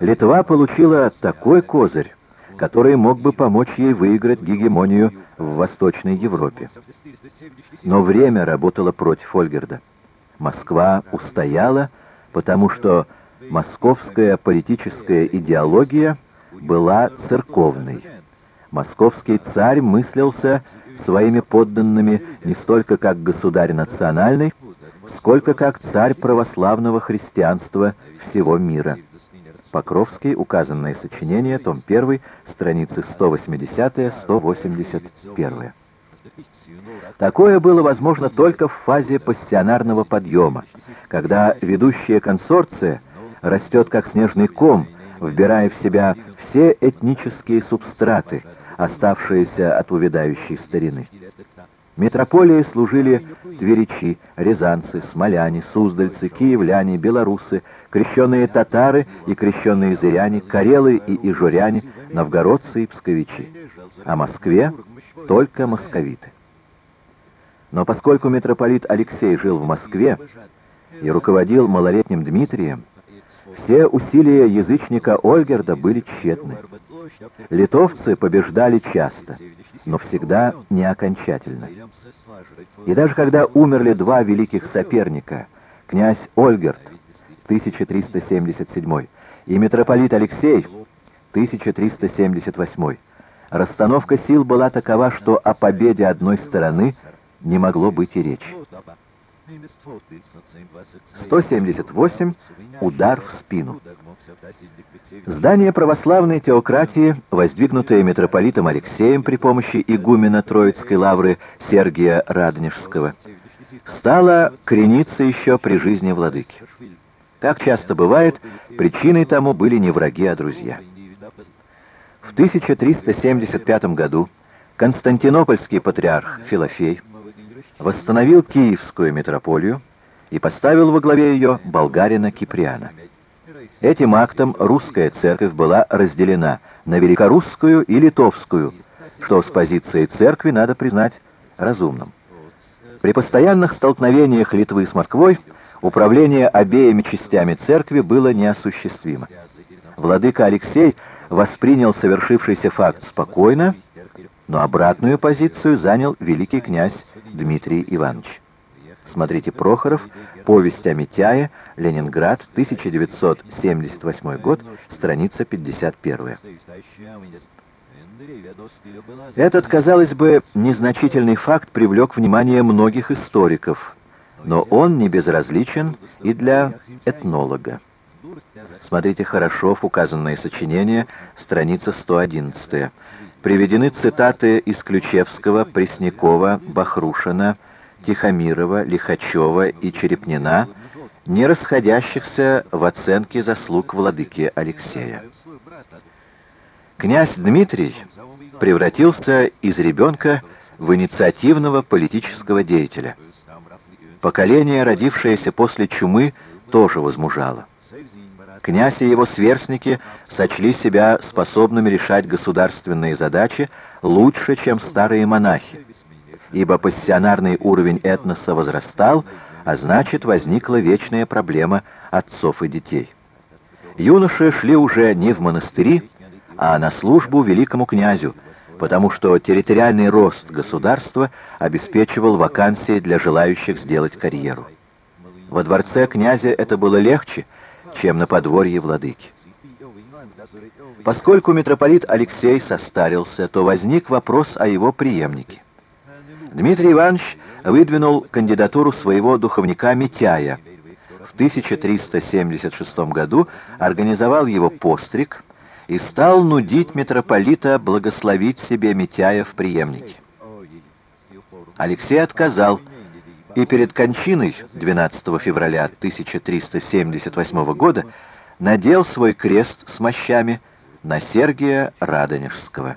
Литва получила такой козырь, который мог бы помочь ей выиграть гегемонию в Восточной Европе. Но время работало против Ольгерда. Москва устояла, потому что московская политическая идеология была церковной. Московский царь мыслился своими подданными не столько как государь национальный, сколько как царь православного христианства всего мира. Покровский, указанное сочинение, том 1, страницы 180-181. Такое было возможно только в фазе пассионарного подъема, когда ведущая консорция растет как снежный ком, вбирая в себя все этнические субстраты, оставшиеся от увядающей старины. Метрополии служили тверичи, рязанцы, смоляне, суздальцы, киевляне, белорусы, крещенные татары и крещенные зыряне, карелы и ижуряне, новгородцы и псковичи. А Москве только московиты. Но поскольку митрополит Алексей жил в Москве и руководил малолетним Дмитрием, все усилия язычника Ольгерда были тщетны. Литовцы побеждали часто, но всегда не окончательно. И даже когда умерли два великих соперника, князь Ольгерд, 1377, и митрополит Алексей, 1378, расстановка сил была такова, что о победе одной стороны не могло быть и речи. 178. Удар в спину. Здание православной теократии, воздвигнутое митрополитом Алексеем при помощи игумена Троицкой лавры Сергия Радонежского, стало крениться еще при жизни владыки. Как часто бывает, причиной тому были не враги, а друзья. В 1375 году Константинопольский патриарх Филофей восстановил Киевскую митрополию и поставил во главе ее болгарина Киприана. Этим актом русская церковь была разделена на великорусскую и литовскую, что с позиции церкви надо признать разумным. При постоянных столкновениях Литвы с Москвой управление обеими частями церкви было неосуществимо. Владыка Алексей воспринял совершившийся факт спокойно, но обратную позицию занял великий князь Дмитрий Иванович. Смотрите Прохоров, «Повесть о Митяе», Ленинград, 1978 год, страница 51. Этот, казалось бы, незначительный факт привлек внимание многих историков, но он не безразличен и для этнолога. Смотрите Хорошов, указанное сочинение, страница 111. Приведены цитаты из Ключевского, Преснякова, Бахрушина, Тихомирова, Лихачева и Черепнина, не расходящихся в оценке заслуг владыки Алексея. Князь Дмитрий превратился из ребенка в инициативного политического деятеля. Поколение, родившееся после чумы, тоже возмужало. Князь и его сверстники сочли себя способными решать государственные задачи лучше, чем старые монахи, ибо пассионарный уровень этноса возрастал, а значит, возникла вечная проблема отцов и детей. Юноши шли уже не в монастыри, а на службу великому князю, потому что территориальный рост государства обеспечивал вакансии для желающих сделать карьеру. Во дворце князя это было легче, чем на подворье владыки. Поскольку митрополит Алексей состарился, то возник вопрос о его преемнике. Дмитрий Иванович выдвинул кандидатуру своего духовника Митяя. В 1376 году организовал его постриг и стал нудить митрополита благословить себе Митяя в преемнике. Алексей отказал, и перед кончиной 12 февраля 1378 года надел свой крест с мощами на Сергия Радонежского.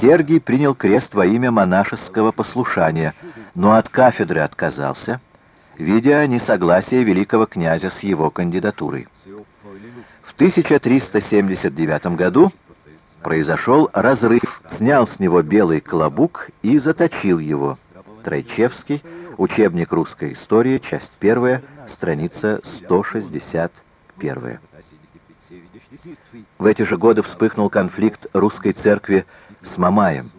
Сергий принял крест во имя монашеского послушания, но от кафедры отказался, видя несогласие великого князя с его кандидатурой. В 1379 году произошел разрыв, снял с него белый клобук и заточил его. Тройчевский, учебник русской истории, часть 1, страница 161. В эти же годы вспыхнул конфликт русской церкви с Мамаем.